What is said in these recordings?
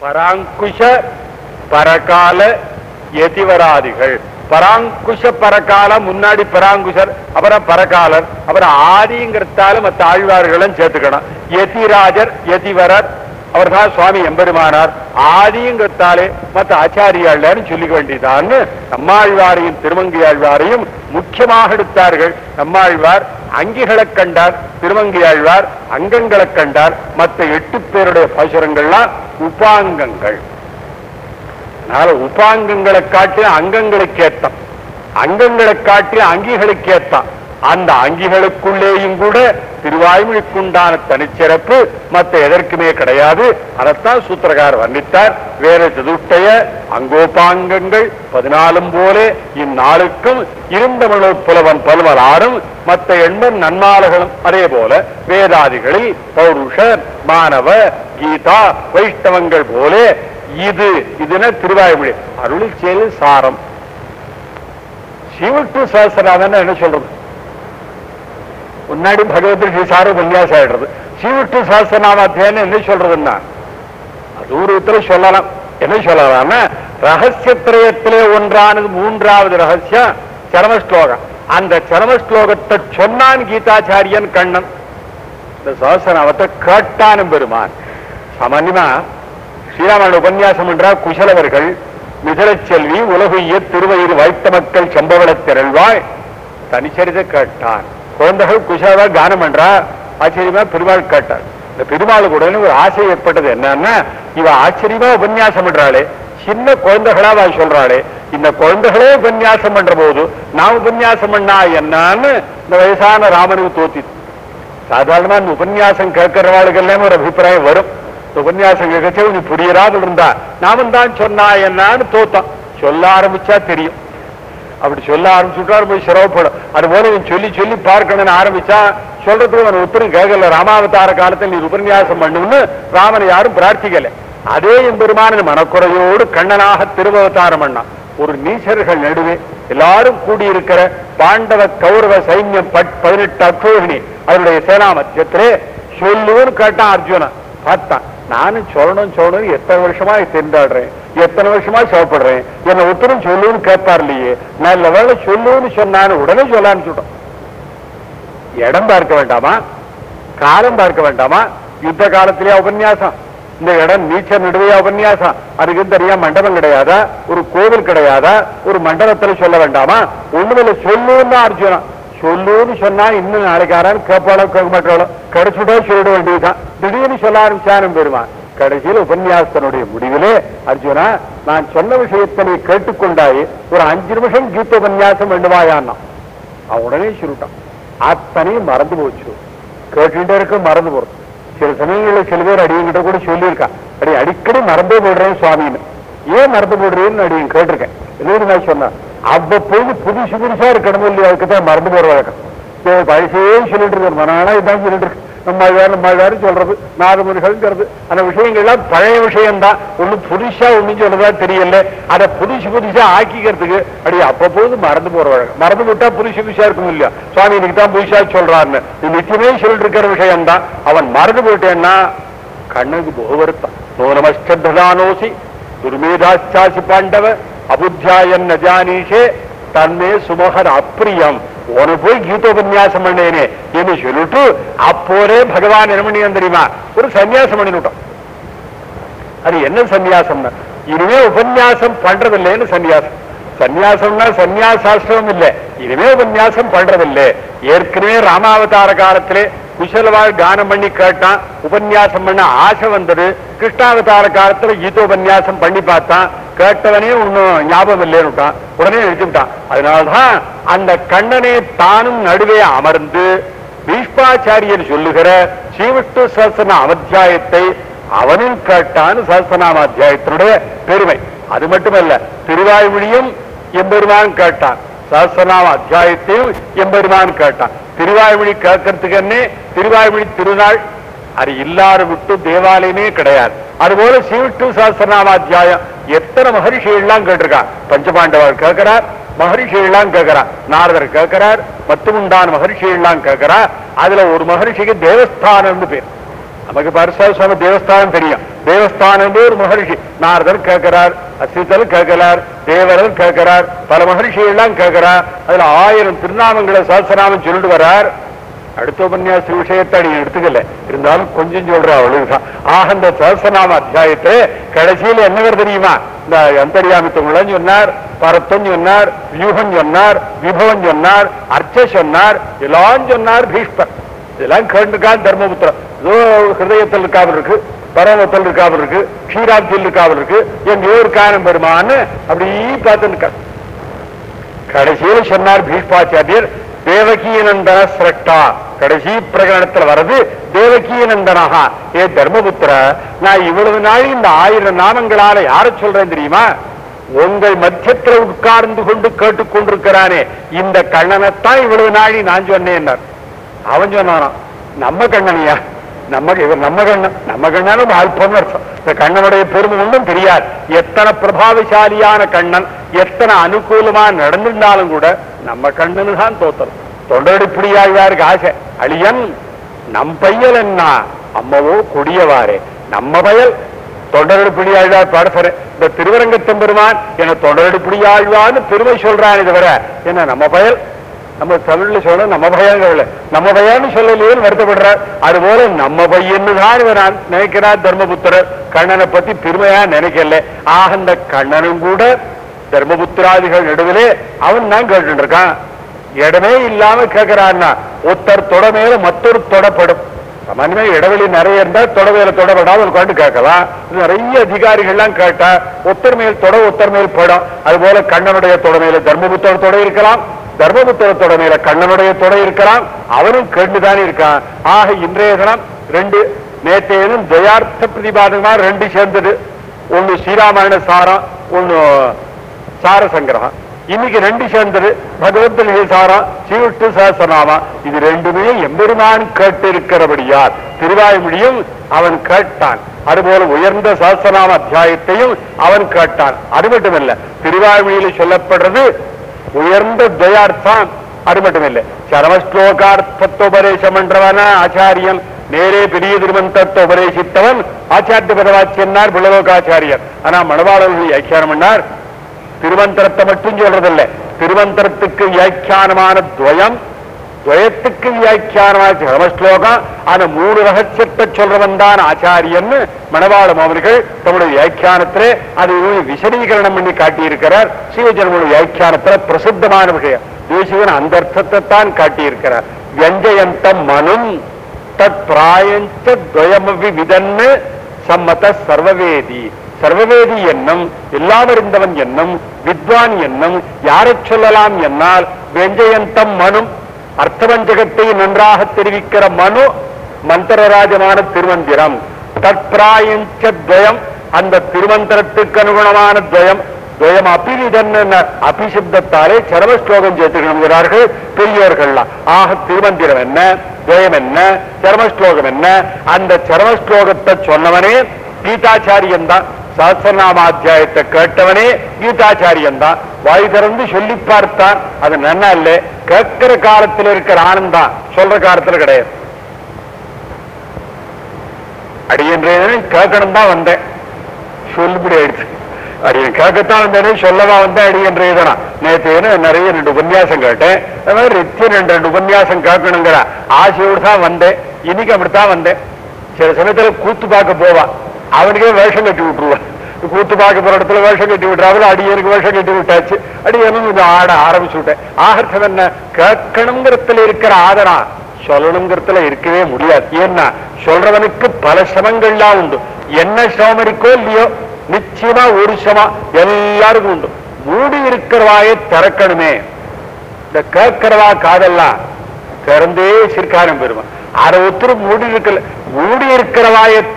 பராங்குஷ பரகால எதிவராதிகள். பராங்குஷ பரகால முன்னாடி பராங்குஷர் அப்புறம் பரகாலர் அப்புறம் ஆதிங்கிறதால மத்த ஆழ்வார்களும் சேர்த்துக்கணும். எதிராஜர் எதிவரர் அவர் தான் சுவாமி எம்பெருமானார். ஆதிங்கிறதாலே மத்த ஆச்சாரியாள்னு சொல்லிக்க வேண்டியதான்னு நம்மாழ்வாரையும் திருமங்கி ஆழ்வாரையும் முக்கியமாக எடுத்தார்கள். நம்மாழ்வார் அங்கிகளைக் கண்டார் திருமங்கி ஆழ்வார் அங்கங்களை கண்டார். மத்த எட்டு பேருடைய பாசுரங்கள்லாம் உபாங்கங்கள். அதனால உபாங்கங்களை காட்டி அங்கங்களுக்கு ஏத்தான் அங்கங்களை காட்டி அங்கிகளுக்கு ஏத்தான் அந்த அங்கிகளுக்குள்ளேயும் கூட திருவாய்மொழிக்குண்டான தனிச்சிறப்பு மத்த எதற்குமே கிடையாது. அதைத்தான் சூத்திரகார் வர்ணித்தார். வேற சதுர்த்தய அங்கோபாங்கங்கள் பதினாலும் போலே இந்நாளுக்கும் இருந்தமிழோ புலவன் பல்வலாரும் மத்த எண்பன் நன்மாலகளும் அதே போல வேதாதிகளில் பௌருஷர் மாணவ கீதா வைஷ்ணவங்கள் போலே இது இதுன திருவாய்மொழி. அருள் சாரம். சிவட்டு சஹசிரநாதன் என்ன சொல்றது? முன்னாடி பகவத் சாரு சார உபன்யாசம் ஆயிடுறது சிவட்டு சஹசிரநாமாத்தியான்னு என்ன சொல்றதுன்னா அது ஒரு விதத்துல சொல்லலாம். என்ன சொல்லலாம்னா ரகசியத்திரயத்திலே ஒன்றானது மூன்றாவது ரகசியம் சரம ஸ்லோகம் அந்த சரம ஸ்லோகத்தை சொன்னான் கீதாச்சாரியன் கண்ணன். இந்த சஹசிரநாமத்தை கேட்டானும் பெருமான். சாமான்யமா ஸ்ரீராமன் உபன்யாசம் என்றா குசலவர்கள் மிதலச்செல்வி செல்வி திருவயிறு வைத்த மக்கள் செம்பவளத் திரள்வாய் தனிச்சரிதை கேட்டான். குழந்தைகள் குஷாவா கானம் பண்றா ஆச்சரியமா பெருமாள் கேட்டார். இந்த பெருமாளுக்கு உடனே ஒரு ஆசை ஏற்பட்டது என்னன்னா இவ ஆச்சரியமா உபன்யாசம் பண்றாளே. சின்ன குழந்தைகளா அவ சொல்றாளே. இந்த குழந்தைகளே உபன்யாசம் பண்ற போது நான் உபன்யாசம் பண்ணா என்னன்னு இந்த வயசான ராமனுக்கு தோத்தி சாதாரணமா இந்த உபன்யாசம் கேட்கிறவாளுக்கெல்லாம் ஒரு அபிப்பிராயம் வரும். இந்த உபன்யாசம் கேட்கச்சே நீ புரியறாது இருந்தா நாமன் தான் சொன்னா என்னன்னு தோத்தான் சொல்ல ஆரம்பிச்சா தெரியும். அப்படி சொல்ல ஆரம்பிச்சுட்டாரு போய் சிரமப்படும் அது போல இவன் சொல்லி சொல்லி பார்க்கணும்னு ஆரம்பிச்சா சொல்றதுக்கு அவன் உத்தரம் கேட்கல. ராமாவதார காலத்தில் நீ உபன்யாசம் பண்ணுன்னு ராமனை யாரும் பிரார்த்திக்கல. அதே எம்பெருமான மனக்குறையோடு கண்ணனாக திருவவதாரம் பண்ணான். ஒரு நீச்சர்கள் நடுவே எல்லாரும் கூடியிருக்கிற பாண்டவ கௌரவ சைன்யம் பட் பதினெட்டு அக்ரோகிணி அவருடைய சேனா மத்தியத்திலே சொல்லுன்னு கேட்டான் அர்ஜுனன். பார்த்தான். நானும் சொல்லணும் சொல்லணும் எத்தனை வருஷமா திண்டாடுறேன் எத்தனை வருஷமா சாப்பிடுறேன்? என்ன உத்தரம் சொல்லுன்னு கேட்பார் இல்லையே? நல்ல வேலை சொல்லுன்னு சொன்னான்னு உடனே சொல்லான்னு சொல்றோம். இடம் பார்க்க வேண்டாமா? காலம் பார்க்க வேண்டாமா? யுத்த காலத்திலேயே உபன்யாசம். இந்த இடம் நீச்சல் நடுவையா உபன்யாசம். அதுக்கு தெரியா மண்டபம் கிடையாதா? ஒரு கோவில் கிடையாதா? ஒரு மண்டபத்துல சொல்ல வேண்டாமா? ஒண்ணுமில்ல சொல்லுன்னு அர்ஜுனா சொல்லுன்னு சொன்னா இன்னும் நாளைக்காரன் யாராலும் கேட்பாளோ கேட்க மாட்டாளோ? கிடைச்சுட்டா சொல்லிட வேண்டியதுதான். திடீர்னு சொல்ல ஆரம்பிச்சானும் பெறுவான் கடைசியில் உபன்யாசத்தனுடைய முடிவிலே அர்ஜுனா நான் சொன்ன விஷயத்தை நீ கேட்டுக்கொண்டாய் ஒரு அஞ்சு நிமிஷம் கீத உபன்யாசம் வேண்டுமாயான்னா அவன் உடனே சொல்லிட்டான். அத்தனையும் மறந்து போச்சு. கேட்டுட்டே இருக்க மறந்து போறது. சில சமயங்களில் சில பேர் அடியங்கிட்ட கூட சொல்லியிருக்கான். அடி அடிக்கடி மறந்தே போடுறேன் சுவாமின்னு. ஏன் மறந்து போடுறேன்னு அடியும் கேட்டிருக்கேன். என்ன நான் சொன்னேன். அவ்வப்போது புதுசு புதுசா இருக்கணும் இல்லையா அதுக்கு தான் மறந்து போற வழக்கம் பழசே சொல்லிட்டு இருக்க மனானா இதான் சொல்லிட்டு இருக்கு. நம்ம நம்ம சொல்றது. நாதமுறைகள்ங்கிறது அந்த விஷயங்கள்லாம் பழைய விஷயம்தான். ஒண்ணு புதுசா ஒண்ணு சொல்றதா தெரியல. அதை புதுசு புதுசா ஆக்கிக்கிறதுக்கு அப்படி அப்பப்போது மறந்து போற வழக்கம். மறந்து விட்டா புதுசு புதுசா இருக்கும் இல்லையா? சுவாமி இன்னைக்கு தான் புதுசா சொல்றாருன்னு. இது நிச்சயமே சொல்லிட்டு இருக்கிற விஷயம்தான். அவன் மறந்து போயிட்டேன்னா கண்ணுக்கு போக வருத்தம் நோனமஷ்டதானோசி துர்மேதாச்சாசி பாண்டவ அபுத்தியாயன் நஜானீஷே தன்மே சுமகர் அப்பிரியம் உன போய் கீதோபன்யாசம் பண்ணேனே என்று சொல்லிட்டு அப்போதே பகவான் என்ன பண்ணியான் தெரியுமா? ஒரு சன்னியாசம் பண்ணிவிட்டோம் அது என்ன சன்னியாசம்னா இனிமே உபன்யாசம் பண்றதில்லைன்னு சன்னியாசம் சன்னியாசம்னா சன்னியாசாஸ்திரம் இல்லை இனிமே உபன்யாசம் பண்றதில்லை. ஏற்கனவே ராமாவதார காலத்திலே குசலவாள் கானம் பண்ணி கேட்டான். உபன்யாசம் பண்ண ஆசை வந்தது. கிருஷ்ணாவதார காலத்துல கீதோபன்யாசம் பண்ணி பார்த்தான். கேட்டவனே ஒன்னும் ஞாபகம் இல்லைன்னுட்டான் உடனே எழுதிட்டான் அதனால்தான் அந்த கண்ணனை தானும் நடுவே அமர்ந்து பீஷ்மாச்சாரியர் சொல்லுகிற ஸ்ரீவிஷ்ணு சஹஸ்ரநாம அத்தியாயத்தை அவனும் கேட்டான் சஹசனாம அத்தியாயத்தினுடைய பெருமை. அது மட்டுமல்ல திருவாய்மொழியும் எம்பெருமான் கேட்டான். சஹசனாம அத்தியாயத்தையும் எம்பெருமான் கேட்டான். திருவாய்மொழி கேட்கறதுக்கு என்ன? திருவாய்மொழி திருநாள். அது இல்லாத விட்டு தேவாலயமே கிடையாது. அதுபோல சீவிட்டு சாஸ்திரநாமாத்தியாயம் அத்தியாயம் எத்தனை மகரிஷிகள்லாம் கேட்டிருக்கான் பஞ்சபாண்டவர் கேட்கிறார் மகரிஷிகள்லாம் கேட்கிறார் நாரதர் கேட்கிறார் மத்துமுண்டான மகரிஷிகள்லாம் கேட்கிறார். அதுல ஒரு மகரிஷிக்கு தேவஸ்தானம்னு பேர். நமக்கு பரிசால சுவாமி தேவஸ்தானம் தெரியும். தேவஸ்தானம் ஒரு மகர்ஷி. நாரதர் கேட்கிறார் அசித்தல் கேட்கிறார் தேவரர் கேட்கிறார் பல மகர்ஷிகள் எல்லாம் கேட்கிறார். அதுல ஆயிரம் திருநாமங்களை சஹசிரநாமம் சொல்லிட்டு வர்றார். அடுத்த உபன்யாச விஷயத்தை நீ எடுத்துக்கல. இருந்தாலும் கொஞ்சம் சொல்ற அவ்வளவுதான். ஆக இந்த சகசநாம அத்தியாயத்தை கடைசியில என்ன வருது தெரியுமா? இந்த அந்தரியாமித்தவங்களும் சொன்னார் பரத்தம் சொன்னார் வியூகம் சொன்னார் விபவம் சொன்னார் அர்ச்ச சொன்னார் எல்லாம் சொன்னார் பீஷ்பர் இதெல்லாம் கேட்டுக்கான் தர்மபுத்திரம் ஏதோ ஹிருதயத்தில் இருக்காமல் இருக்கு. பரவத்தல் இருக்காமல் இருக்கு க்ஷீராப்தியில் இருக்காமல் இருக்கு எங்கேயோ காரணம் பெருமான்னு அப்படி பார்த்து கடைசியில் சொன்னார் பீஷ்மாச்சாரியர் தேவகீநந்தன சிரஷ்டா கடைசி பிரகடனத்தில் வர்றது தேவகீநந்தனஹா ஏ தர்மபுத்திர நான் இவ்வளவு நாள் இந்த ஆயிரம் நாமங்களால யார சொல்றேன் தெரியுமா? உங்கள் மத்தியத்துல உட்கார்ந்து கொண்டு கேட்டுக்கொண்டிருக்கிறானே இந்த கண்ணனைத்தான் இவ்வளவு நாளி நான் சொன்னேன் அவன் சொன்னானாம் நம்ம கண்ணனையா? நம்ம இவர் நம்ம கண்ணன் நம்ம கண்ணனும் அல்பம்னு அர்த்தம். இந்த கண்ணனுடைய பெருமை ஒன்றும் தெரியாது. எத்தனை பிரபாவசாலியான கண்ணன் எத்தனை அனுகூலமா நடந்திருந்தாலும் கூட நம்ம கண்ணனு தான் தோத்தரும் தொண்டடிப்படியாழ்வாருக்கு ஆசை. அழியன் நம் பையல் என்ன? அம்மவோ கொடியவாரே நம்ம பயல் தொண்டரடிப்படியாழ்வார் பாடசர இந்த திருவரங்கத்தம் பெருமான் என தொண்டரடிப்படியாழ்வான்னு பெருமை சொல்றான் இதுவரை என்ன நம்ம பயல்? நம்ம தமிழ்ல சொல்ல நம்ம பையன்கள் நம்ம பையன்னு சொல்லலையேன்னு வருத்தப்படுறார். அதுபோல நம்ம பையன்னு தான் இவன் நான் நினைக்கிறார் தர்மபுத்திரர். கண்ணனை பத்தி பெருமையா நினைக்கல. ஆக அந்த கண்ணனும் கூட தர்மபுத்திராதிகள் நடுவிலே அவன் தான் கேட்டு இருக்கான். இடமே இல்லாம கேட்கிறான்னா ஒருத்தர் தொட மேல மற்றொரு தொடப்படும். சாமான்யமா இடைவெளி நிறைய இருந்தா தொடவையில மேல தொடப்படாம உட்காந்து கேட்கலாம். நிறைய அதிகாரிகள்லாம் கேட்டா ஒத்தர் மேல் தொட ஒத்தர் மேல் படம். அதுபோல கண்ணனுடைய தொடமையில மேல தொட இருக்கலாம். தர்மபுத்திர மேல கண்ணனுடைய தொட இருக்கலாம் அவனும் கேட்டுதான் இருக்கான். ஆக இன்றைய தினம் ரெண்டு நேற்றையனும் துயார்த்த பிரதிபாதமா ரெண்டு சேர்ந்தது. ஒண்ணு ஸ்ரீராமாயண சாரம் ஒண்ணு சார சங்கிரகம் இன்னைக்கு ரெண்டு சேர்ந்தது. பகவத் சாரம் சீவிட்டு சாசனாமா. இது ரெண்டுமே எம்பெருமான் கேட்டு இருக்கிறபடியார் திருவாய்மொழியும் அவன் கேட்டான். அதுபோல உயர்ந்த சாஸ்திரநாம அத்தியாயத்தையும் அவன் கேட்டான். அது மட்டுமல்ல திருவாய்மொழியில் சொல்லப்படுறது உயர்ந்த துவயார்த்தம் அது மட்டுமில்லை. சரமஸ்லோகார்த்தோபதேசம் என்றவன ஆச்சாரியன். நேரே பெரிய திருமந்தத்தை உபதேசித்தவன் ஆச்சாரிய பதவாச்சியன்னார் பிள்ளலோகாச்சாரியர் ஆனா மணவாளர்கள் வியாக்கியானம் பண்ணார் திருமந்திரத்தை மட்டும் சொல்றதில்லை. திருமந்திரத்துக்கு வியாக்கியானமான துவயம் துவயத்துக்கு வியாக்கியானமான சரமஸ்லோகம் ஆனா மூணு ரகசியத்தை சொல்றவன் தான் ஆச்சாரியன் மணவாளம் அவர்கள் தம்முடைய வியாக்கியானத்திலே அதை விசதீகரணம் பண்ணி காட்டியிருக்கிறார். சிவஜனமுடைய வியாக்கியானத்தில் பிரசித்தமான விஷயம் தேசிகன் அந்த அர்த்தத்தை தான் காட்டியிருக்கிறார். வெஞ்சயந்தம் மனும் தத் பிராயஞ்ச துவயமவி விதன்னு சம்மத சர்வவேதி. சர்வவேதி என்னும் எல்லாம் அறிந்தவன் என்னும் வித்வான் என்னும் யாரைச் சொல்லலாம் என்னால்? வெஞ்சயந்தம் மனும் அர்த்தவஞ்சகத்தை நன்றாக தெரிவிக்கிற மனு மந்திரராஜமான திருமந்திரம். தற்பிராயஞ்ச அந்த திருமந்திரத்துக்கு அனுகுணமான துவயம். துவயம் அபிவிதன் அபிசிப்தத்தாலே சரம ஸ்லோகம் சேர்த்துக்கிறார்கள் பெரியோர்கள்லாம். ஆக திருமந்திரம் என்ன? துவயம் என்ன? சரம ஸ்லோகம் என்ன? அந்த சரம ஸ்லோகத்தை சொன்னவனே கீதாச்சாரியன் தான். சாஸ்திரநாமாத்தியாயத்தை கேட்டவனே கீதாச்சாரியன் தான். வாய் திறந்து சொல்லி பார்த்தான். அது நன்னா இல்ல. கேட்கிற காலத்துல இருக்கிற ஆனந்தம் சொல்ற காலத்துல கிடையாது. அடியன்றே கேட்கணும் தான் வந்தேன். சொல்லுபடி ஆயிடுச்சு. அடியன் கேட்கத்தான் வந்தேனே சொல்லவா வந்தேன் அடியன்ற இதனா நேற்று நிறைய ரெண்டு உபன்யாசம் கேட்டேன். அது நித்தியம் ரெண்டு ரெண்டு உபன்யாசம் கேட்கணுங்கிற ஆசையோடு தான் வந்தேன். இன்னைக்கு அப்படித்தான் வந்தேன். சில சமயத்தில் கூத்து பார்க்க போவான் அவனுக்கே வேஷம் கட்டி விட்டுருவான் கூத்து பார்க்க போற இடத்துல வேஷம் கட்டி விட்டுறாரு அடியனுக்கு வேஷம் கட்டி விட்டாச்சு. அடியனும் கொஞ்சம் ஆட ஆரம்பிச்சு விட்டேன். ஆகர்த்தம் என்ன? கேட்கணுங்கிறதுல இருக்கிற ஆதரா? சொல்லணுங்கிறதுல இருக்கவே முடியாது. ஏன்னா சொல்றவனுக்கு பல சிரமங்கள்லாம் உண்டு. என்ன சிரமம் இருக்கோ இல்லையோ நிச்சயமா ஒரு சிரமம் எல்லாருக்கும் உண்டு. மூடி இருக்கிறவாயை திறக்கணுமே. இந்த கேட்கிறவா காதெல்லாம் திறந்தே சிற்காரம் பெறுவான். அதை ஒருத்தர் மூடி இருக்கல மூடி இருக்கிற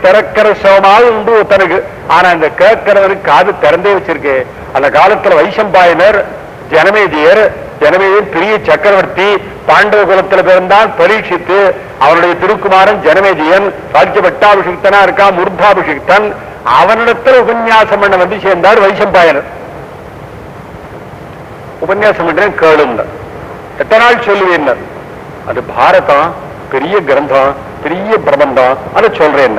திறக்கிற சிரமமாவது உண்டு ஒருத்தனுக்கு. ஆனா இந்த கேட்கிறவனுக்கு காது திறந்தே வச்சிருக்கு. அந்த காலத்துல வைசம்பாயனர் ஜனமேதியர் ஜனமேதியர் பெரிய சக்கரவர்த்தி பாண்டவ குலத்துல பிறந்தான் பரீட்சித்து அவனுடைய திருக்குமாரன் ஜனமேஜியன் சாட்சிய பட்டாபிஷிக்தனா இருக்கான் மூர்தாபிஷிக்தன் அவனிடத்துல உபன்யாசம் பண்ண வந்து சேர்ந்தார் வைசம்பாயனர். உபன்யாசம் பண்றேன் கேளுங்க. எத்தனை நாள் சொல்லுவேன்? அது பாரதம். பெரிய கிரந்தம் பெரிய பிரபந்தம் அதை சொல்றேன்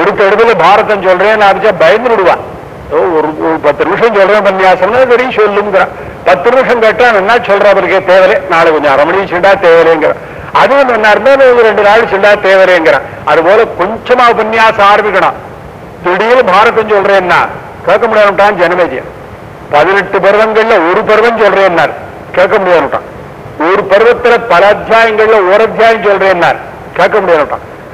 எடுத்த எடுப்புல பாரதம் சொல்றேன் நான் பயந்து விடுவான் ஓ, ஒரு பத்து நிமிஷம் சொல்றேன் பன்னியாசம்னா தெரியும் சொல்லுங்கிறான் பத்து நிமிஷம் கேட்டா என்ன சொல்ற அவருக்கே தேவையில்லை. நாளை கொஞ்சம் அரை மணி சொல்லிட்டா அதுவும் என்ன இருந்தாலும் ரெண்டு நாள் சொல்லிட்டா தேவையில்லைங்கிறான் அது போல கொஞ்சமா உபன்யாசம் ஆரம்பிக்கணும். திடீர்னு பாரதம் சொல்றேன்னா கேட்க முடியாதுட்டான் ஜனமேஜியன். பதினெட்டு பருவங்கள்ல ஒரு பருவம் சொல்றேன்னார். கேட்க முடியாதுட்டான். ஒரு பருவத்துல பல அத்தியாயங்கள்ல ஒரு அத்தியாயம் சொல்றேன்னார். கேட்க முடியாது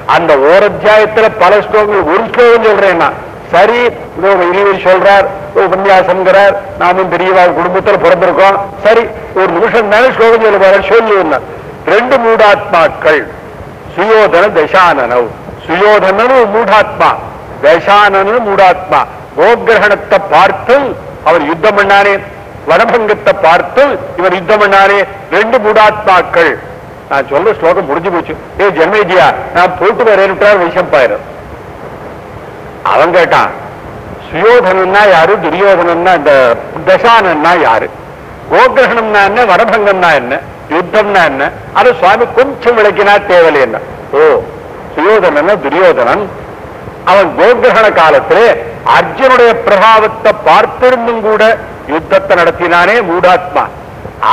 அந்த ஓர் அத்தியாயத்துல பல ஸ்லோகங்கள் ஒரு ஸ்லோகம் சொல்றேன்னா. சரி இனிவர் சொல்றார் இதோ உபன்யாசம்ங்கிறார் நாமும் பெரியவா குடும்பத்துல பிறந்திருக்கோம். சரி ஒரு நிமிஷம் தானே ஸ்லோகம் சொல்லுவார் சொல்லி ரெண்டு மூடாத்மாக்கள். சுயோதன தசானனவ். சுயோதனனு மூடாத்மா. தசானனும் மூடாத்மா. கோகிரகணத்தை பார்த்து அவர் யுத்தம் பண்ணானே வனபங்கத்தை பார்த்து இவர் யுத்தம் பண்ணாரே ரெண்டு மூடாத்மாக்கள். நான் சொல்ற ஸ்லோகம் முடிஞ்சு போச்சு. ஏ ஜென்மேஜியா நான் போட்டு வரேன்னுட்டார் வைசம்பாயிரம் அவன் கேட்டான் சுயோதனன்னா யாரு துரியோதனன்னா இந்த தசானன்னா யாரு? கோகிரகணம்னா என்ன வடபங்கம்னா என்ன யுத்தம்னா என்ன? அது சுவாமி கொஞ்சம் விளக்கினா தேவலை என்ன? ஓ சுயோதனன் துரியோதனன். அவன் கோகிரகண காலத்திலே அர்ஜுனுடைய பிரபாவத்தை பார்த்திருந்தும் கூட யுத்தத்தை நடத்தினானே மூடாத்மா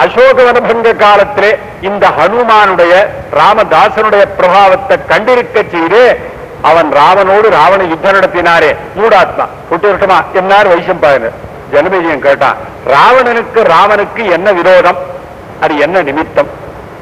அசோக வனபங்க காலத்திலே இந்த ஹனுமானுடைய ராமதாசனுடைய பிரபாவத்தை கண்டிருக்க செய்து அவன் ராவனோடு ராவண யுத்தம் நடத்தினாரே. மூடாத்மா விட்டு விட்டுமா என்னார் பாருங்க. ஜனமேஜியம் கேட்டான் ராவணனுக்கு ராமனுக்கு என்ன விரோதம்? அது என்ன நிமித்தம்?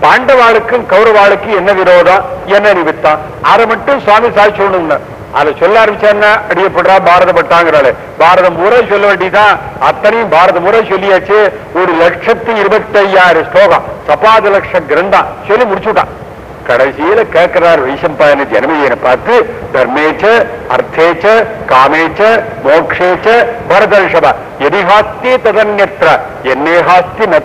பாண்டவாளுக்கும் கௌரவாளுக்கும் என்ன விரோதம்? என்ன நிமித்தம்? அதை மட்டும் சுவாமி சாட்சி ஒண்ணுங்க அதை சொல்ல ஆரம்பிச்சாருன்னா அடியப்படுறா பாரதப்பட்டாங்கிறாளே பாரதம் முறை சொல்ல வேண்டிதான். அத்தனையும் பாரத முறை சொல்லியாச்சு. ஒரு லட்சத்தி இருபத்தி ஐயாயிரம் ஸ்லோகம். சபாத லட்ச கிரந்தம் சொல்லி முடிச்சுட்டான். கடைசியில கேட்கிறார் வைசம்பாயன ஜனமையனை பார்த்து தர்மேச்ச அர்த்தேச்ச காமேச்ச மோக்ஷேச்ச பரதர்ஷப எதிஹாஸ்தி ததன்யற்ற என்னேஹாஸ்தி ந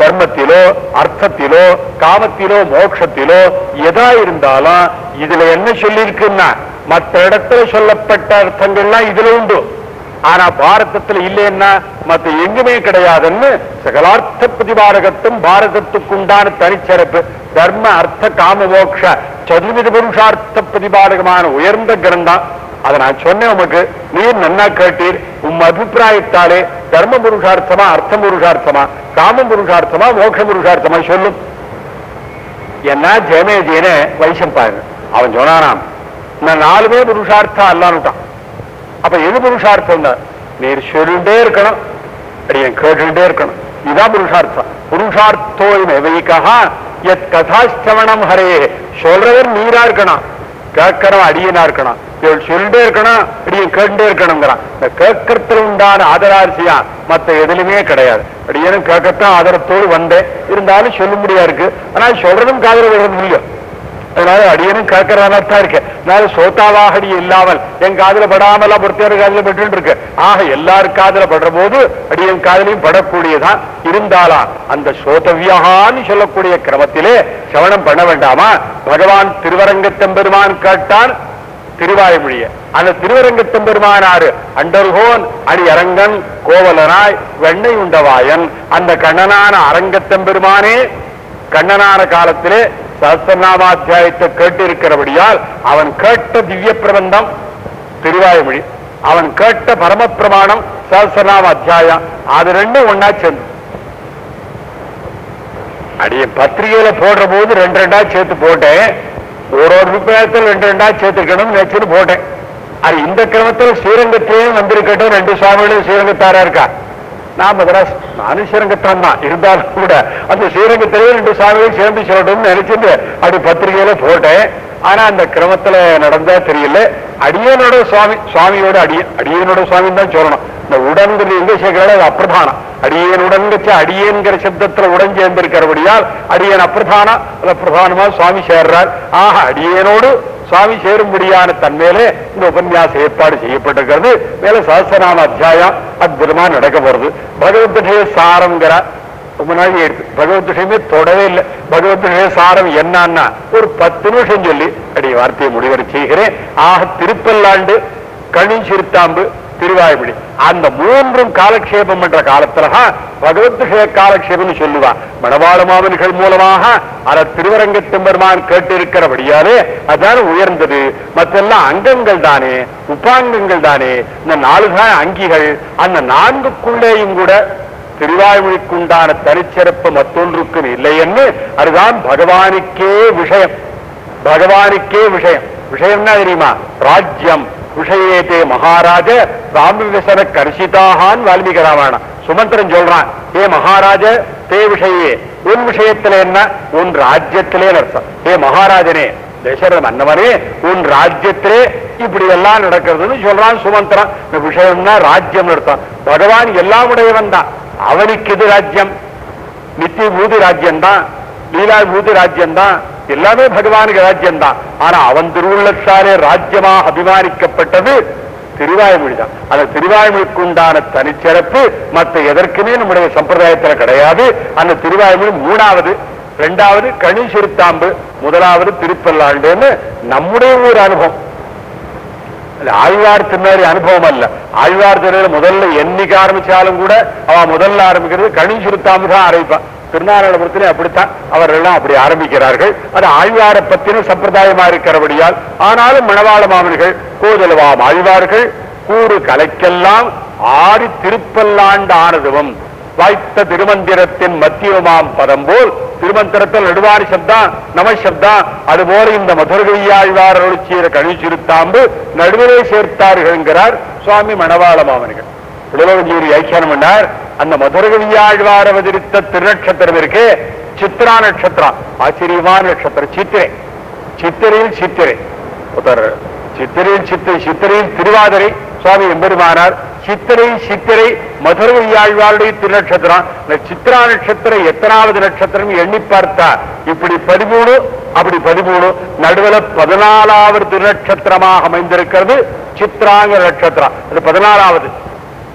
தர்மத்திலோ அர்த்தத்திலோ காமத்திலோ மோக்ஷத்திலோ எதா இருந்தாலும் இதுல என்ன சொல்லியிருக்குன்னா மற்ற இடத்துல சொல்லப்பட்ட அர்த்தங்கள்லாம் இதுல உண்டு. ஆனா பாரதத்துல இல்லைன்னா மத்த எங்குமே கிடையாதுன்னு சகலார்த்த பிரதிபாரகத்தும் பாரதத்துக்குண்டான தனிச்சிறப்பு. தர்ம அர்த்த காமபோக்ஷ சதுர்வித புருஷார்த்த பிரதிபாரகமான உயர்ந்த கிரந்தம். அதை நான் சொன்னேன் உமக்கு. நீர் நன்னா கேட்டீர். உம் அபிப்பிராயத்தாலே தர்ம புருஷார்த்தமா அர்த்தம் புருஷார்த்தமா காம புருஷார்த்தமா மோட்ச புருஷார்த்தமா சொல்லும். என்ன ஜெயமேஜியன வைசம் பாருங்க. அவன் சொன்னானாம் நான் நாலுமே புருஷார்த்தம் அல்லான்னுட்டான். அப்ப எது புருஷார்த்தம் நீர் சொல்லிட்டே இருக்கணும் அடியன் கேட்டுட்டே இருக்கணும். இதுதான் புருஷார்த்தம். புருஷார்த்தோயம் எவைக்கா எத் கதாஸ்தவனம் ஹரே. சொல்றவர் நீரா இருக்கணும் கேட்கறவன் அடியனா இருக்கணும். இவள் சொல்லிட்டே இருக்கணும் அடியன் கேட்டுட்டே இருக்கணுங்கிறான். இந்த கேட்கறதுல உண்டான ஆதராசியா மத்த எதுலுமே கிடையாது. அடியனும் கேட்கத்தான் ஆதரத்தோடு வந்தேன். இருந்தாலும் சொல்ல முடியா இருக்கு. ஆனா சொல்றதும் காதல விடுறது முடியும் அதனால அடியனும் கேட்கறானா தான் இருக்கேன் நான் சோத்தாவாகடி இல்லாமல் என் காதல படாமல் பொறுத்தேற காதல பட்டு இருக்கு. ஆக எல்லாரும் காதல படுற போது அடியன் காதலையும் படக்கூடியதான் இருந்தாலாம். அந்த சோதவியகான்னு சொல்லக்கூடிய கிரமத்திலே சவணம் பண்ண வேண்டாமா? பகவான் திருவரங்கத்தம்பெருமான் கேட்டான் திருவாய்மொழிய. அந்த திருவரங்கத்தம்பெருமானாரு அண்டர்கோன் அடி அரங்கன் கோவலனாய் வெண்ணை உண்டவாயன் அந்த கண்ணனான அரங்கத்தெம்பெருமானே கண்ணனான காலத்திலே சஹசிரநாமாத்தியாயத்தை கேட்டிருக்கிறபடியால் அவன் கேட்ட திவ்ய பிரபந்தம் திருவாயுமொழி அவன் கேட்ட பரமப்பிரமாணம் சஹசிரநாம அத்தியாயம் அது ரெண்டும் ஒன்னா சேர்ந்து. அடிய பத்திரிகையில போடுற போது ரெண்டு ரெண்டா சேர்த்து போட்டேன். ஒரு ஒரு ரூபாயத்தில் ரெண்டு ரெண்டா சேர்த்துக்கணும்னு நினைச்சுன்னு போட்டேன். அது இந்த கிரமத்தில் ஸ்ரீரங்கத்திலேயும் வந்திருக்கட்டும் ரெண்டு சுவாமிகளும் ஸ்ரீரங்கத்தாரா இருக்கா? நான் மதராஸ் நானும் ஸ்ரீரங்கத்தான் தான் இருந்தாலும் கூட அந்த ஸ்ரீரங்கத்திலேயே ரெண்டு சாமியும் சேர்ந்து சொல்லணும்னு நினைச்சிட்டு அப்படி பத்திரிகையில போட்டேன். ஆனா அந்த கிரமத்துல நடந்தா தெரியல. அடியனோட சுவாமி சுவாமியோட அடிய அடியனோட சுவாமி தான் சொல்லணும். இந்த உடன்கிறது எங்க சேர்க்கிறாலும் அது அப்பிரதானம். அடியனுடன் அடியேன்கிற சப்தத்துல உடன் சேர்ந்திருக்கிறபடியால் அடியன் அப்பிரதானம். அல்ல பிரதானமா சுவாமி சேர்றார். ஆக அடியனோடு சுவாமி சேரும்படியான தன்மேலே இந்த உபன்யாச ஏற்பாடு செய்யப்பட்டிருக்கிறது. மேல சஹசிரநாம அத்தியாயம் அற்புதமா நடக்க போறது. பகவத்கீதை சாரம்ங்கிற ரொம்ப நாள் எடுத்து பகவத்கீதையுமே தொடவே இல்லை. பகவத்கீதை சாரம் என்னன்னா ஒரு பத்து நிமிஷம் சொல்லி அடி வார்த்தையை முடிவடை செய்கிறேன். ஆக திருப்பல்லாண்டு கணி சிறுத்தாம்பு திருவாய்மொழி. அந்த மூன்றும் காலக்ஷேபம் என்ற காலத்துல பகவத் காலக்ஷேபம் காலக்ஷேபம்னு சொல்லுவா. மணவாள மாமன்கள் மூலமாக அதை திருவரங்கத்தின் பெருமான் கேட்டிருக்கிறபடியாலே அதான உயர்ந்தது. மற்றெல்லாம் அங்கங்கள் தானே உபாங்கங்கள் தானே. இந்த நாலு தான் அங்கிகள். அந்த நான்குக்குள்ளேயும் கூட திருவாய்மொழிக்குண்டான தனிச்சிறப்பு மற்றொன்றுக்கும் இல்லை என்று அதுதான் பகவானுக்கே விஷயம். பகவானுக்கே விஷயம். விஷயம்னா தெரியுமா? ராஜ்யம். விஷயேதே மகாராஜ ராமவிசன கர்ஷிதாகான் வால்மீகி ராமாயணம் சுமந்திரன் சொல்றான் ஏ மகாராஜ தே விஷயே உன் விஷயத்துல என்ன? உன் ராஜ்யத்திலே அர்த்தம் ஏ மகாராஜனே தசரத மன்னவனே உன் ராஜ்யத்திலே இப்படி எல்லாம் நடக்கிறதுன்னு சொல்றான் சுமந்திரன். இந்த விஷயம்னா ராஜ்யம் அர்த்தம். பகவான் எல்லாம் உடையவன் தான். அவனுக்கு இது ராஜ்யம்? நித்திய பூதி ராஜ்யம் தான் லீலா பூதி ராஜ்யம் தான் எல்லாமே பகவானுக்கு ராஜ்யம் தான் ஆனா அவன் திருவுள்ளத்தாலே ராஜ்யமா அபிமானிக்கப்பட்டது திருவாய்மொழி தான் அந்த திருவாய்மொழிக்கு உண்டான தனிச்சிறப்பு மற்ற எதற்குமே நம்முடைய சம்பிரதாயத்துல கிடையாது. அந்த திருவாய்மொழி மூணாவது இரண்டாவது கனி சிறுத்தாம்பு முதலாவது திருப்பல்லாண்டுன்னு நம்முடைய ஒரு அனுபவம். அது ஆழ்வார் திருநாரி அனுபவம் அல்ல. ஆழ்வார் திருநாள் முதல்ல என்னைக்கு ஆரம்பிச்சாலும் கூட அவன் முதல்ல ஆரம்பிக்கிறது கனி சுருத்தாம தான் ஆரம்பிப்பான். திருநாராயணபுரத்திலே அப்படித்தான் அவர்கள்லாம் அப்படி ஆரம்பிக்கிறார்கள். அது ஆழ்வார பத்தின சம்பிரதாயமா இருக்கிறபடியால் ஆனாலும் மணவாள மாமன்கள் கோதலுவாம் ஆழ்வார்கள் கூறு கலைக்கெல்லாம் ஆடி திருப்பல்லாண்டு ஆனதுவும் வாய்த்த திருமந்திரத்தின் மத்தியமாம் பதம் போல் திருமந்திரத்தில் நடுவாரி சப்தம் நம சப்தம் அதுபோல இந்த மதுரகையாழ்வார் அருளிச்சீர சிறுத்தாம்பு நடுவிலே சேர்த்தார்கள் என்கிறார் சுவாமி மணவாள மாமன்கள். உலகஜீவி வியாக்கியானம் பண்ணார். அந்த மதுரகவியாழ்வார் அவதரித்த திருநட்சத்திரம் இருக்கு சித்ரா நட்சத்திரம் ஆச்சரியமான நட்சத்திரம் சித்திரை. சித்திரையில் சித்திரை. ஒருத்தர் சித்திரையில் சித்திரை சித்திரையில் திருவாதிரை. சுவாமி எம்பெருமானார் சித்திரை சித்திரை மதுரவையாழ்வாருடைய திருநட்சத்திரம். இந்த சித்ரா நட்சத்திரம் எத்தனாவது நட்சத்திரம் எண்ணி பார்த்தா இப்படி பதிமூணு அப்படி பதிமூணு. நடுவில் பதினாலாவது திருநட்சத்திரமாக அமைந்திருக்கிறது சித்ராங்க நட்சத்திரம். அது பதினாலாவது.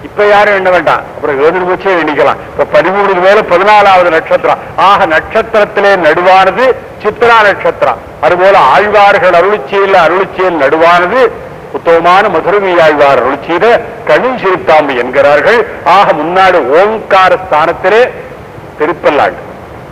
இப்ப யாரும் எண்ண வேண்டாம். அப்புறம் ஏழு வச்சே எண்ணிக்கலாம். இப்ப பதிமூணுக்கு மேல பதினாலாவது நட்சத்திரம். ஆக நட்சத்திரத்திலே நடுவானது சித்ரா நட்சத்திரம். அதுபோல ஆழ்வார்கள் அருளிச்சியில் அருளிச்சியில் நடுவானது உத்தமமான மதுரவி ஆழ்வார் அருளிச்சியில கனி சிறுத்தாம்பு என்கிறார்கள். ஆக முன்னாடி ஓங்கார ஸ்தானத்திலே திருப்பல்லாண்டு.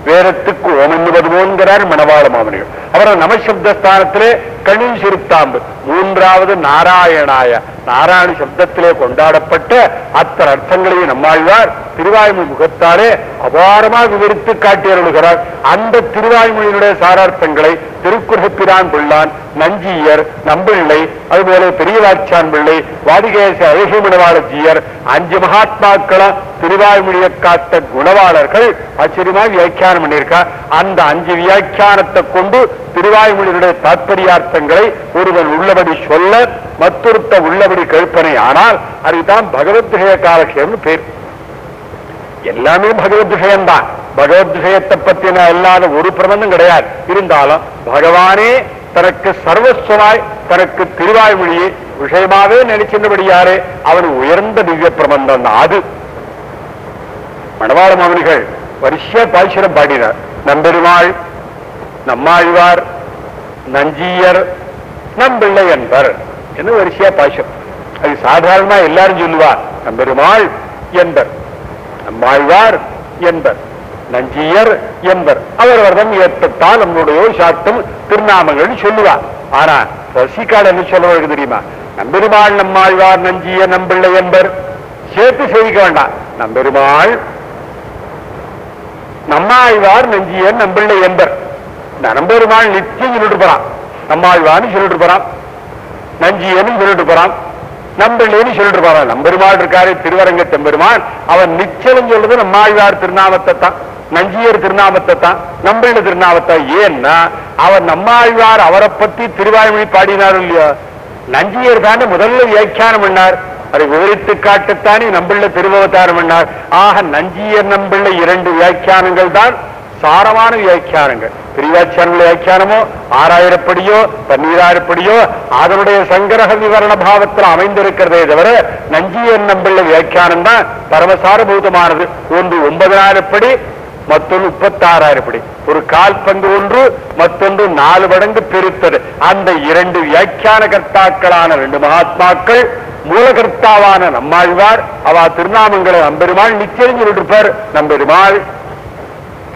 வேதத்துக்கு ஓம் என்பது போன்கிறார் மணவாள மாமனிகள் அப்புறம் நமசப்த ஸ்தானத்திலே கனி சிறுத்தாம்பு. மூன்றாவது நாராயணாய. நாராயண சப்தத்திலே கொண்டாடப்பட்ட அத்தனை அர்த்தங்களையும் நம்மாழ்வார் திருவாய்மொழி முகத்தாலே அபாரமாக விவரித்து காட்டியருள்கிறார். அந்த திருவாய்மொழியினுடைய சாரார்த்தங்களை திருக்குறப்பிரான் பிள்ளான் நஞ்சியர் நம்பிள்ளை அதுபோல பெரியவாச்சான் பிள்ளை வாடிகேச அழகிமணவாளஜியர் அஞ்சு மகாத்மாக்களும் திருவாய்மொழியை காத்த குணவாளர்கள் ஆச்சரியமாக வியாக்கியானம் பண்ணியிருக்கா. அந்த அஞ்சு வியாக்கியானத்தை கொண்டு திருவாய்மொழியினுடைய தாற்பயார்த்தங்களை ஒருவன் உள்ளபடி சொல்ல மத்துருத்த உள்ளபடி கழிப்பனை ஆனால் அதுதான் பகவத் விஷய காலக்ஷேம்னு பேர். எல்லாமே பகவத் விஷயம்தான் பகவத் விஷயத்தை பத்தின இல்லாத ஒரு பிரபந்தம் கிடையாது. இருந்தாலும் பகவானே தனக்கு சர்வஸ்வமாய் தனக்கு திருவாய்மொழியை விஷயமாவே நினைச்சிருந்தபடியாரே அவன் உயர்ந்த திவ்ய பிரபந்தம் தான் அது. மணவாள மாமனிகள் வரிசையா பாய்ச்சிரம் பாடினார். நம்பெருமாள் நம்மாழ்வார் நஞ்சியர் நம்பிள்ளை என்பர். என்று வரிசையா பாஷம் அது சாதாரணமா எல்லாரும் சொல்லுவார் நம்பெருமாள் என்பர் நம்மாழ்வார் என்பர் நஞ்சியர் என்பர். அவர் வர்தம் ஏற்பட்டால் நம்மளுடைய சாட்டும் திருநாமங்கள் சொல்லுவா. ஆனா ரசிகால் என்ன சொல்லுவாங்க தெரியுமா? நம்பெருமாள் நம்மாழ்வார் நஞ்சிய நம்பிள்ளை என்பர். சேர்த்து செய்திக்க வேண்டாம். நம்பெருமாள் நம்மாழ்வார் நஞ்சியன் நம்பிள்ளை என்பர். நம்பெருமாள் நிச்சயம் சொல்லிட்டு போறான். நம்மாழ்வான்னு சொல்லிட்டு போறான். நஞ்சியன்னு சொல்லிட்டு போறான். நம்பிள்ளைன்னு சொல்லிட்டு போறான். நம்பெருமாள் இருக்காரு திருவரங்க தெம்பெருமான். அவன் நிச்சயம் சொல்றது நம்மாழ்வார் திருநாமத்தை தான். நஞ்சியர் திருநாமத்தை தான். நம்பிள்ள திருநாமத்தை ஏன்னா அவன் நம்மாழ்வார் அவரை பத்தி திருவாய்மொழி பாடினார் இல்லையா? நஞ்சியர் தானே முதல்ல வியாக்கியானம் பண்ணார். அதை விவரித்து காட்டுத்தானே நம்பிள்ள திருவவதாரம் பண்ணார். ஆக நஞ்சியர் நம்பிள்ள இரண்டு வியாக்கியானங்கள் தான் சாரமான வியாக்கியானங்கள். பிரிவாச்சாரங்கள் வியாக்கியானமோ ஆறாயிரப்படியோ பன்னீராயிரப்படியோ அதனுடைய சங்கரக விவரண பாவத்தில் அமைந்திருக்கிறதே தவிர நஞ்சியன் நம்பிள்ள வியாக்கியானம் தான் பரமசாரபூதமானது. ஒன்று ஒன்பதாயிரப்படி மற்றொன்று முப்பத்தாறாயிரப்படி. ஒரு கால் பங்கு ஒன்று மற்றொன்று நாலு மடங்கு பெருத்தது. அந்த இரண்டு வியாக்கியான கர்த்தாக்களான ரெண்டு மகாத்மாக்கள் மூலகர்த்தாவான நம்மாழ்வார் அவ திருநாமங்களை நம்பெருமாள் நிச்சயம் சொல்லிருப்பார் நம்பெருமாள்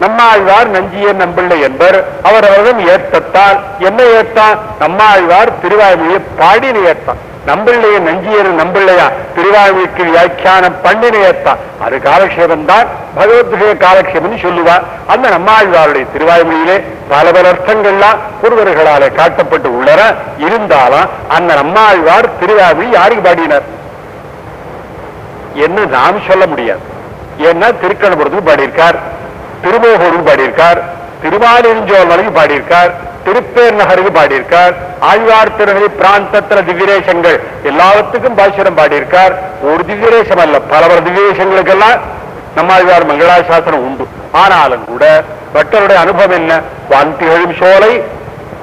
நம்மாழ்வார் நஞ்சியன் நம்பிள்ளை என்பர். அவர் அவரும் ஏற்றத்தால். என்ன ஏத்தான் நம்மாழ்வார் திருவாய்மையை பாடின ஏற்றான். நம்பிள்ளைய நஞ்சியர் நம்பிள்ளையா? திருவாய்மொழிக்கு வியாக்கியானம் பண்ணின ஏற்றான். அது காலக்ஷேபம் தான். பகவத்கீதை காலக்ஷேபம்னு சொல்லுவா அந்த நம்மாழ்வாருடைய திருவாய்மொழியிலே பல பல அர்த்தங்கள்லாம் ஒருவர்களாலே காட்டப்பட்டு உள்ளன. இருந்தாலும் அந்த நம்மாழ்வார் திருவாய்மொழி யாருக்கு பாடினார்? என்று நாம் சொல்ல முடியாது. ஏன்னா திருக்கணபுரத்துக்கு பாடியிருக்கார். திருமோகூருக்கு பாடியிருக்கார் திருவாலிருஞ்சோல் வரைக்கும் பாடியிருக்கார் திருப்பேர் நகருக்கு பாடியிருக்கார் ஆழ்வார் திருநகரி பிராந்தத்துல திவ்யரேசங்கள் எல்லாத்துக்கும் பாசுரம் பாடியிருக்கார். ஒரு திவ்யரேசம் அல்ல பல பல திவ்யரேசங்களுக்கெல்லாம் நம்மாழ்வார் மங்களாசாசனம் உண்டு. ஆனாலும் கூட பட்டருடைய அனுபவம் என்ன? வாந்திகளும் சோலை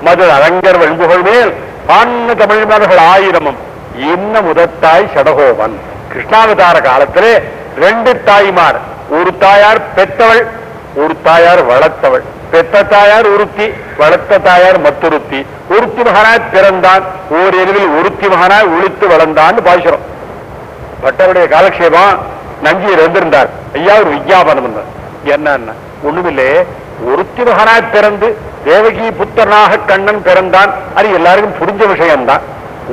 மது அரங்கர் வெண்புகழ் மேல் ஆன்ன தமிழ்மர்கள் ஆயிரமும். இன்ன முதத்தாய் சடகோவன். கிருஷ்ணாவதார காலத்திலே ரெண்டு தாய்மார் ஒரு தாயார் பெற்றவள் ஒரு தாயார் வளர்த்தவள். பெத்த தாயார் ஒருத்தி வளர்த்த தாயார் மத்தொருத்தி. ஒருத்தி மகனாய் பிறந்தான். ஓர் எருவில் ஒருத்தி மகனாய் ஒழித்து வளர்ந்தான்னு பாசுரம் பட்டருடைய காலக்ஷேபம் நஞ்சி வந்திருந்தார் ஐயா ஒரு விஞ்ஞாபனம் பண்ணார். என்னன்னா ஒண்ணுமில்லே. ஒருத்தி மகனாய் பிறந்து தேவகி புத்தனாக கண்ணன் பிறந்தான். அது எல்லாருக்கும் புரிஞ்ச விஷயம்தான்.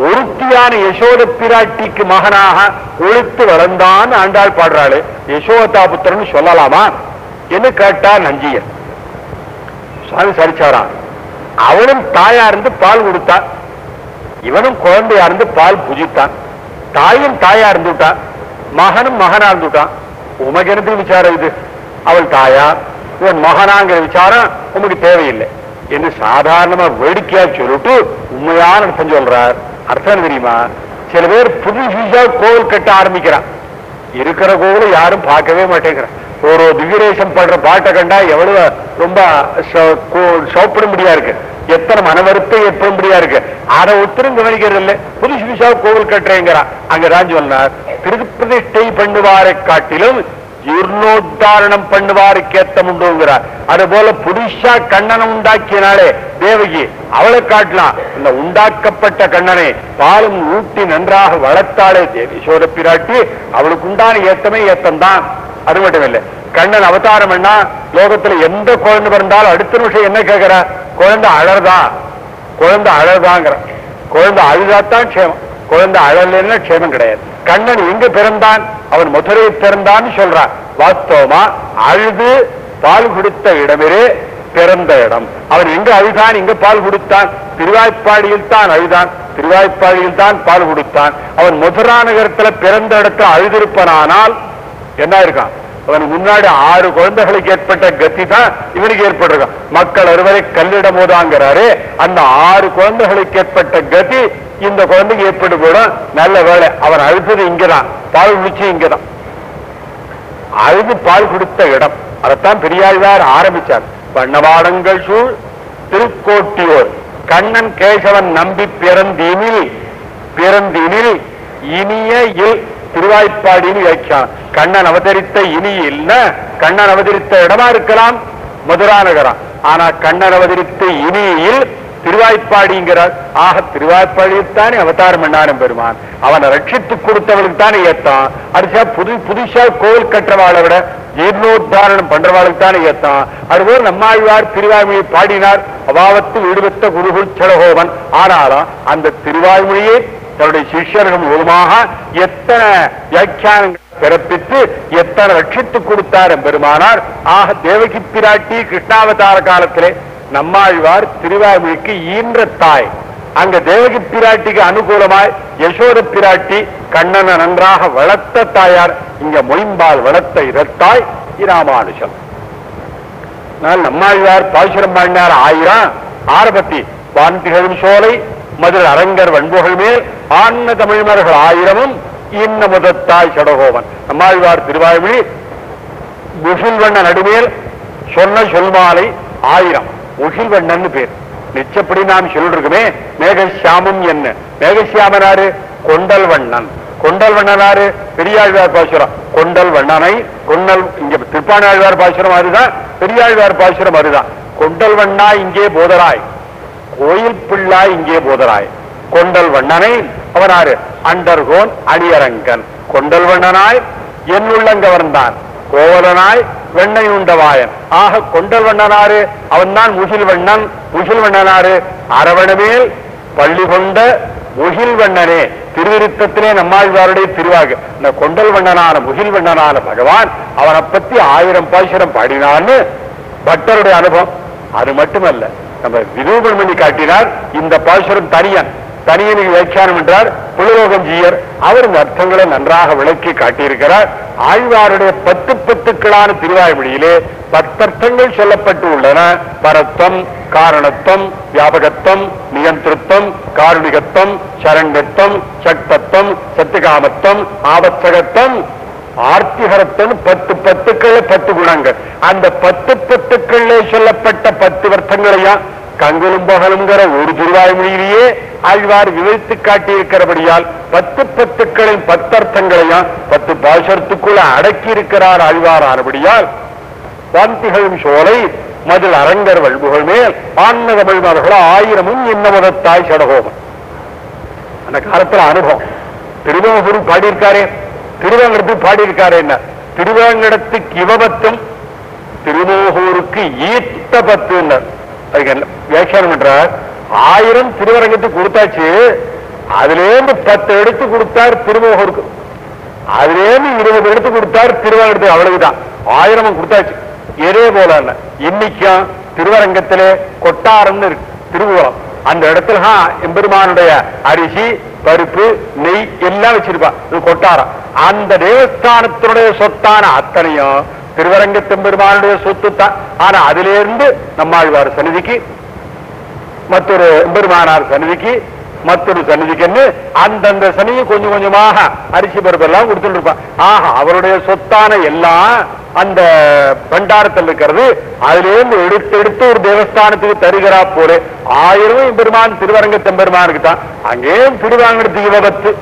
ஒருத்தியான யசோத பிராட்டிக்கு மகனாக ஒழித்து வளர்ந்தான் ஆண்டாள் பாடுறாளு. யசோதா புத்திரன் சொல்லலாமா? என்ன கேட்டா நஞ்சியன்? சுவாமி சரிச்சாராம் அவனும் தாயா இருந்து பால் கொடுத்தான். இவனும் குழந்தையா இருந்து பால் புஜித்தான். தாயும் தாயா இருந்துட்டான் மகனும் மகனா இருந்துட்டான் உமக்கு எனக்கு விசாரம் இது? அவள் தாயா இவன் மகனாங்கிற விசாரம் உமக்கு தேவையில்லை என்று சாதாரணமா வேடிக்கையா சொல்லிட்டு உண்மையான அர்த்தம் சொல்றார். அர்த்தம் தெரியுமா? சில பேர் புது புதுசா கோவில் கட்ட ஆரம்பிக்கிறான். இருக்கிற கோவில யாரும் பார்க்கவே மாட்டேங்கிறான். ஒரு திவ்யரேசம் படுற பாட்டை கண்டா எவ்வளவு ரொம்ப சௌப்படும்படியா இருக்கு. எத்தனை மனவருத்தம் ஏற்படும்படியா இருக்கு. அதை ஒருத்தரும் கவனிக்கிறது இல்லை. புதுசு புதுசா கோவில் கட்டுறேங்கிறான் அங்கதான் சொன்னார் திருப்பிரதிஷ்டை பண்ணுவாரை காட்டிலும் ஜீர்ணோத்தாரணம் பண்ணுவாருக்கு ஏத்தம் உண்டுங்கிறார் அது போல புதுசா கண்ணனை உண்டாக்கினாலே தேவகி அவளை காட்டலாம். இந்த உண்டாக்கப்பட்ட கண்ணனை பாலும் ஊட்டி நன்றாக வளர்த்தாளே தேவி சோர பிராட்டி அவளுக்கு உண்டான ஏத்தமே ஏத்தம் தான் அது மட்டும் இல்லை கண்ணன் அவதாரம் என்ன? லோகத்துல எந்த குழந்தை பிறந்தாலும் அடுத்த நிமிஷம் என்ன கேட்கிற குழந்தை அழறதா? குழந்தை அழறதாங்கிற. குழந்தை அழுதாத்தான் க்ஷேமம். குழந்தை அழலைன்னா க்ஷேமம் கிடையாது. கண்ணன் எங்க பிறந்தான்? அவன் மதுரை பிறந்தான்னு சொல்றான் வாஸ்தவமா அழுது பால் கொடுத்த இடமிரே பிறந்த இடம். அவன் எங்க அழுதான்? எங்க பால் கொடுத்தான். திருவாய்ப்பாடியில் தான் அழுதான். திருவாய்ப்பாடியில் தான் பால் கொடுத்தான். அவன் மதுரா நகரத்துல பிறந்த இடத்துல அழுதிருப்பனானால் என்ன இருக்கான் அவன் முன்னாடி ஆறு குழந்தைகளுக்கு ஏற்பட்ட கத்தி தான் இவனுக்கு ஏற்பட்டிருக்கான் மக்கள் அறுவரை கல்லிடம் போதாங்கிறாரு அந்த ஆறு குழந்தைகளுக்கு ஏற்பட்ட கதி இந்த குழந்தைக்கு ஏற்பட்டு போயிடும். நல்ல வேலை அவன் அழுத்தது இங்கதான் பால் குடிச்சு இங்கதான். அழுது பால் கொடுத்த இடம் அதைத்தான் பெரியாழ்வார் ஆரம்பிச்சார். வண்ணவாடங்கள் சூழ் திருக்கோட்டியோர் கண்ணன் கேசவன் நம்பி பிறந்தீனில் பிறந்தீனில் இனிய இல் திருவாய்ப்பாடின்னு வியாக்கியானம். கண்ணன் அவதரித்த இனி இல்ல கண்ணன் அவதரித்த இடமா இருக்கலாம்? மதுரா நகரம். ஆனா கண்ணன் அவதரித்த இனியில் திருவாய்ப்பாடிங்கிறார். ஆக திருவாய்ப்பாடித்தானே அவதாரம் பண்ணாரும் பெருமான். அவனை ரட்சித்து கொடுத்தவனுக்கு தானே ஏத்தான் அடிச்சா புது புதுசா கோவில் கட்டுறவாளை விட ஜீர்ணோத்தாரணம் பண்றவாளுக்கு தானே ஏத்தான் அதுபோல் நம்மாழ்வார் திருவாய்மொழியை பாடினார். அபாவத்து விடுபட்ட குருகுல் சடகோவன் ஆனாலும் அந்த திருவாய்மொழியை தன்னுடைய சிஷ்யர்கள் மூலமாக எத்தனை வியாக்கியானங்கள் பிறப்பித்து எத்தனை ரட்சித்து கொடுத்தார் பெருமானார். ஆக தேவகி பிராட்டி கிருஷ்ணாவதார காலத்திலே நம்மாழ்வார் திருவாய்மொழிக்கு ஈன்ற தாய் அங்க தேவகி பிராட்டிக்கு அனுகூலமாய் யசோத பிராட்டி கண்ணனை நன்றாக வளர்த்த தாயார் இங்க மொயம்பால் வளர்த்த இரத்தாய் இராமானுஷம் நான் நம்மாழ்வார் பாசுரம் பாடினார் ஆயிரம் ஆரபத்தி வான்திகழும் சோலை மதுரை அரங்கர் வன்புகள் மேல் ஆன்ன தமிழ்மர்கள் ஆயிரமும் இன்ன முதத்தாய் சடகோவன். நம்மாழ்வார் திருவாய்மொழி முகில்வண்ண நடுமேல் சொன்ன சொல்மாலை ஆயிரம். முகில்வண்ணன் பேர். நிச்சப்படி நாம் சொல்லிருக்குமே மேகசியாமம் என்ன? மேகசியாமனாரு கொண்டல் வண்ணன் கொண்டல் வண்ணனாரு பெரியாழ்வார் பாசுரம். கொண்டல் வண்ணனை கொண்டல் இங்க திருப்பாணாழ்வார் பாசுரம் அதுதான் பெரியாழ்வார் பாசுரம் அதுதான். கொண்டல் வண்ணா இங்கே போதராய். கோயில் பிள்ளாய் இங்கே போதராய் கொண்டல் வண்ணனை அவனாரு அண்டர்கோன் அணியரங்கன். கொண்டல் வண்ணனாய் என் உள்ளங்கவர்ந்தான் கோவலனாய் வெண்ணை உண்டவாயன். ஆக கொண்டல் வண்ணனாரு அவன்தான் முகில் வண்ணன் முகில் வண்ணனாரு. அரவணமேல் பள்ளி கொண்ட முகில் வண்ணனே திருவிருத்தத்திலே நம்மாழ்வாருடைய திருவாகு. இந்த கொண்டல் வண்ணனான முகில் வண்ணனான பகவான் அவனை பத்தி ஆயிரம் பாசுரம் பாடினான்னு பக்தருடைய அனுபவம். அது மட்டுமல்ல நம்ம விரூபன் பண்ணி காட்டினார் இந்த பாசுரம் தனியன். தனியனுக்கு வியாக்கியானம் என்றார் புலரோகஞ்சியர் அவர் இந்த அர்த்தங்களை நன்றாக விளக்கி காட்டியிருக்கிறார். ஆழ்வாருடைய பத்து பத்துக்களான திருவாய்மொழியிலே பத்தர்த்தங்கள் சொல்லப்பட்டு உள்ளன. பரத்தம் காரணத்துவம் வியாபகத்தம் நியந்திருத்தம் காருணிகத்துவம் சரண்யத்தம் சக்தத்தம் சத்திகாமத்தம் ஆபத்தகத்தம் ஆர்த்திகரத்தன் பத்து பத்துக்கள் பத்து குணங்கள் அந்த பத்து பத்துக்கள் சொல்லப்பட்ட பத்து வர்த்தங்களையும் கங்குலும் பகலுங்கிற ஒரு திருவாய்மொழியிலேயே ஆழ்வார் விவரித்து காட்டியிருக்கிறபடியால் பத்து பத்துக்களின் பத்தர்த்தங்களையும் பத்து பாசரத்துக்குள்ள அடக்கி இருக்கிறார் ஆழ்வார் ஆனபடியால் வாந்திகளும் சோலை மதில் அரங்கர் வல்புகள் மேல் ஆன்ம ஆயிரமும் ஆயிரமும் இன்னமதத்தாய் சடகோபன் அந்த காலத்துல அனுபவம். திருமணகுரு பாடியிருக்காரே. திருவேங்கடத்துக்கு பாடியிருக்காரு என்ன? திருவாங்கடத்துக்கு இவபத்தும் திருமோகூருக்கு ஈத்த பத்து அதுக்கு என்ன வியாக்கியானம் பண்றார் ஆயிரம் திருவரங்கத்துக்கு கொடுத்தாச்சு. அதுல இருந்து பத்து எடுத்து கொடுத்தார் திருமோகூருக்கு. அதுல இருந்து இருபது எடுத்து கொடுத்தார் திருவேங்கடத்துக்கு. அவ்வளவுதான். ஆயிரம் கொடுத்தாச்சு. இதே போல இன்னைக்கும் திருவரங்கத்திலே கொட்டாரம்னு இருக்கு. திருவுவரம் அந்த இடத்துல எம்பெருமானுடைய அரிசி பருப்பு நெய் எல்லாம் வச்சிருப்பா. இது கொட்டாரம். அந்த தேவஸ்தானத்தினுடைய சொத்தான அத்தனையும் திருவரங்கத்தெம்பெருமானுடைய சொத்து தான் ஆனா அதிலிருந்து நம்மாழ்வார் சன்னிதிக்கு மற்றொரு எம்பெருமானார் சன்னிதிக்கு மற்றொரு சன்னிதிக்குன்னு அந்தந்த சனியை கொஞ்சம் கொஞ்சமாக அரிசி பருப்பு எல்லாம் கொடுத்துட்டு இருப்பான் ஆக அவருடைய சொத்தான எல்லாம் அந்த பண்டாரத்தில் இருக்கிறது. அதுல இருந்து எடுத்து எடுத்து ஒரு தேவஸ்தானத்துக்கு தருகிறா போல. ஆயிரம் எம்பெருமான் திருவரங்க தெம்பெருமானுக்கு தான். அங்கேயும் திருவாங்கடத்துக்கு விபத்து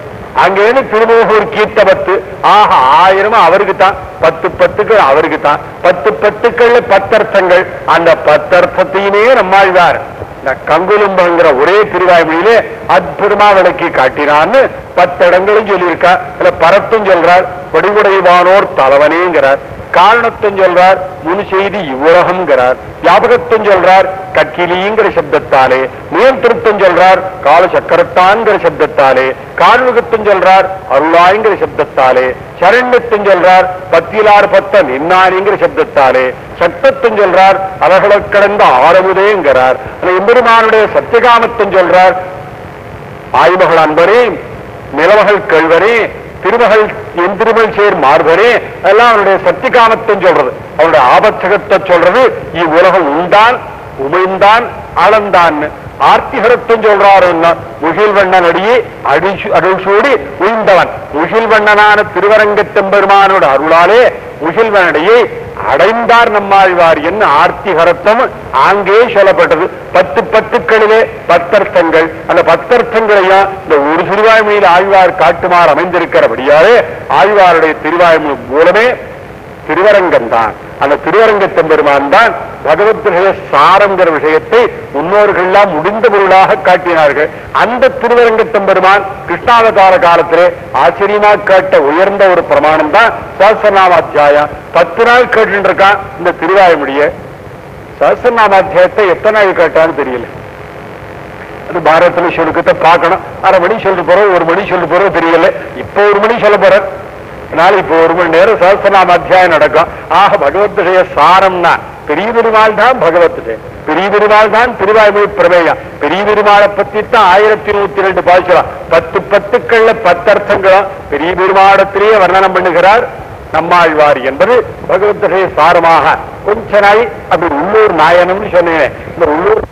அங்கேன்னு கீர்த்த கீர்த்தபத்து. ஆக ஆயிரம் அவருக்கு தான். பத்து பத்துக்கள் அவருக்கு தான். பத்து பத்துக்கள் பத்தர்த்தங்கள். அந்த பத்தர்த்தத்தையுமே நம்மாழ்வார் இந்த கங்குலும்பங்கிற ஒரே திருவாய்மொழியிலே அற்புதமா விளக்கி காட்டினான்னு பத்து இடங்களும் சொல்லியிருக்கா. இல்ல பரத்தும் சொல்றார். வடிவுடைவானோர் தலைவனேங்கிறார். காரணத்தும் சொல்றார் முன் செய்தி இவ்வுலகம்ங்கிறார் ஞாபகத்தும் சொல்றார் கக்கிலிங்கிற சப்தத்தாலே. நியந்திருத்தம் சொல்றார் கால சக்கரத்தான்கிற சப்தத்தாலே. காரணத்தும் சொல்றார் அருளாய்ங்கிற சப்தத்தாலே. சரண்யத்தும் சொல்றார் பத்திலார் பத்த இன்னாரிங்கிற சப்தத்தாலே. சட்டத்தும் சொல்றார் அவர்களை கடந்த ஆரமுதேங்கிறார். எம்பெருமானுடைய சத்தியகாமத்தும் சொல்றார் ஆய்மகள் அன்பரே நிலமகள் கேள்வரே திருமகள் என் திருமல் சேர் மார்பரே எல்லாம் அவனுடைய சத்திகாமத்தை சொல்றது. அவனுடைய ஆபத்தகத்தை சொல்றது இவ்வுலகம் உண்டான் உமைந்தான் அளந்தான் ஆர்த்திகரத்தும் சொல்றாருன்னா முகில்வண்ணன் அடியே அடிச்சு அருள் சூடி முகில்வண்ணனான திருவரங்கத்தெம்பெருமானோட அருளாலே முகில்வனடியை அடைந்தார் நம்மாழ்வார் என்ன ஆர்த்திகரத்தம் ஆங்கே சொல்லப்பட்டது. பத்து பத்துக்களிலே பத்தர்த்தங்கள். அந்த பத்தர்த்தங்களையும் இந்த ஒரு திருவாய்மையில் ஆழ்வார் காட்டுமாறு அமைந்திருக்கிறபடியாலே ஆழ்வாருடைய திருவாய்மொழி மூலமே திருவரங்கம் தான் அந்த திருவரங்கத்தம் பெருமான் தான் பகவத்கிரக சாரங்கிற விஷயத்தை முன்னோர்கள்லாம் முடிந்த பொருளாக காட்டினார்கள். அந்த திருவரங்கத்தம் பெருமான் கிருஷ்ணாவதார காலத்திலே ஆச்சரியமா கேட்ட உயர்ந்த ஒரு பிரமாணம் தான் சஹசநாமாத்தியாயம் பத்து நாள் கேட்டுருக்கான் இந்த திருவாய்மொழிய. சஹசநாமாத்தியாயத்தை எத்தனை நாள் கேட்டான்னு தெரியல. அது பாரதத்துல சுருக்கத்தை பார்க்கணும். அரை மணி சொல்லிட்டு போறோம் ஒரு மணி சொல்லு போறோம் தெரியல. இப்ப ஒரு மணி சொல்ல போறேன். அதனால இப்ப ஒரு மணி நேரம் சஹசிரநாம அத்தியாயம் நடக்கும் ஆக பகவத்கீதைய சாரம்னா பெரிய பெருமாள் தான் பகவத்கீதை பெரிய பெருமாள் தான் திருவாய்மொழி பிரமேயம் பெரிய பெருமாளை பத்தி தான் ஆயிரத்தி நூத்தி ரெண்டு பாய்ச்சலாம் பத்து பத்துக்கள்ல பத்தர்த்தங்களும் பெரிய பெருமாடத்திலேயே வர்ணனம் பண்ணுகிறார் நம்மாழ்வார் என்பது பகவத்கீதை சாரமாக கொஞ்ச நாய் அப்படி உள்ளூர் நாயனம்னு சொன்னேன் இந்த உள்ளூர்